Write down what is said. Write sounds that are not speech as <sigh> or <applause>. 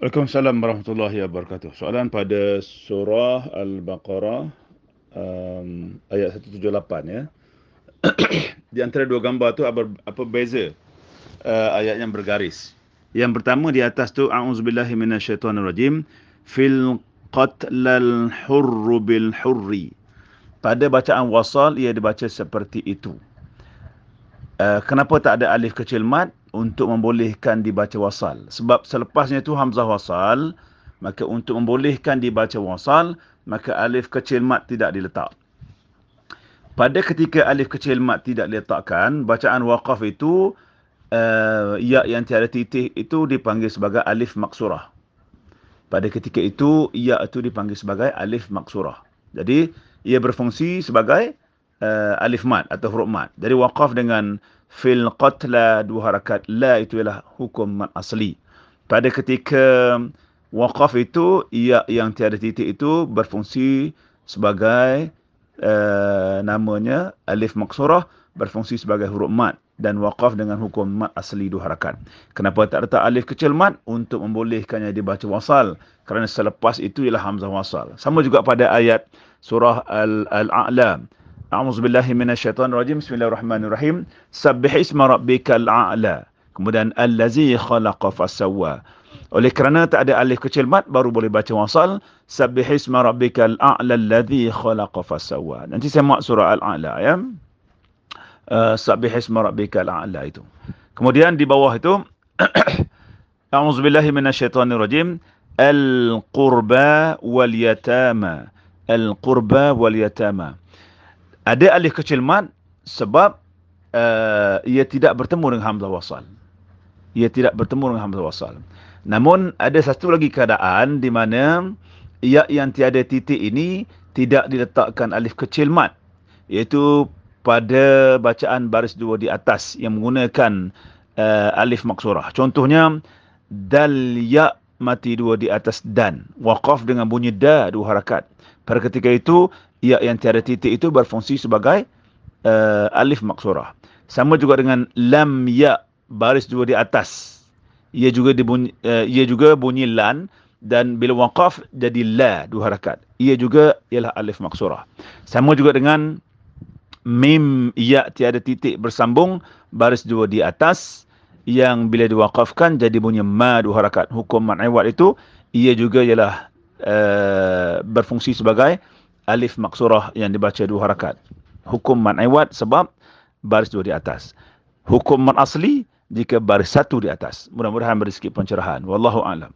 Waalaikumsalam warahmatullahi wabarakatuh. Soalan pada surah Al-Baqarah um, ayat 178 ya. <coughs> di antara dua gambar tu apa, apa beza uh, ayat yang bergaris? Yang pertama di atas tu a'udzubillahi minasyaitonirrajim fil qatlal hurr bil hurri. Pada bacaan wasal ia dibaca seperti itu. Uh, kenapa tak ada alif kecil mat? Untuk membolehkan dibaca wasal. Sebab selepasnya itu hamzah wasal, maka untuk membolehkan dibaca wasal, maka alif kecil mat tidak diletak. Pada ketika alif kecil mat tidak diletakkan, bacaan waqaf itu uh, ya yang tiada titik itu dipanggil sebagai alif maksurah. Pada ketika itu ya itu dipanggil sebagai alif maksurah. Jadi ia berfungsi sebagai uh, alif mat atau huruf mat. Jadi waqaf dengan fil qatla dua harakat. La itu ialah hukum mat asli. Pada ketika waqaf itu ia yang tiada titik itu berfungsi sebagai uh, namanya alif maksurah berfungsi sebagai huruf mat dan waqaf dengan hukum mat asli dua harakat. Kenapa tak letak alif kecil mat untuk membolehkannya dibaca wasal. Kerana selepas itu ialah hamzah wasal. Sama juga pada ayat surah al-a'la al A'udzu billahi minasyaitonir rajim. Bismillahirrahmanirrahim. Sabbih isma rabbikal a'la. Kemudian allazi khalaqa fasawwa. Oleh kerana tak ada alif kecil mat baru boleh baca wasal. Sabbih isma rabbikal a'la allazi khalaqa fasawwa. Nanti saya mak surah al-a'la ya. Uh, Sabbih isma rabbikal a'la itu. Kemudian di bawah itu <coughs> A'udzu billahi minasyaitonir rajim. Al-qurba wal yatama. Al-qurba wal yatama ada alif kecil mat sebab uh, ia tidak bertemu dengan hamzah wasal. Ia tidak bertemu dengan hamzah wasal. Namun ada satu lagi keadaan di mana ia yang tiada titik ini tidak diletakkan alif kecil mat iaitu pada bacaan baris dua di atas yang menggunakan uh, alif maksurah. Contohnya dal ya mati dua di atas dan waqaf dengan bunyi da dua harakat. Pada ketika itu ya yang tiada titik itu berfungsi sebagai uh, alif maksurah. Sama juga dengan lam ya baris dua di atas. Ia juga dibunyi, uh, ia juga bunyi lan dan bila waqaf jadi la dua harakat. Ia juga ialah alif maksurah. Sama juga dengan mim ya tiada titik bersambung baris dua di atas yang bila diwaqafkan jadi bunyi ma dua harakat. Hukum man'iwat itu ia juga ialah uh, berfungsi sebagai alif maksurah yang dibaca dua harakat. Hukum man iwad sebab baris dua di atas. Hukum man asli jika baris satu di atas. Mudah-mudahan beri sikit pencerahan. Wallahu a'lam.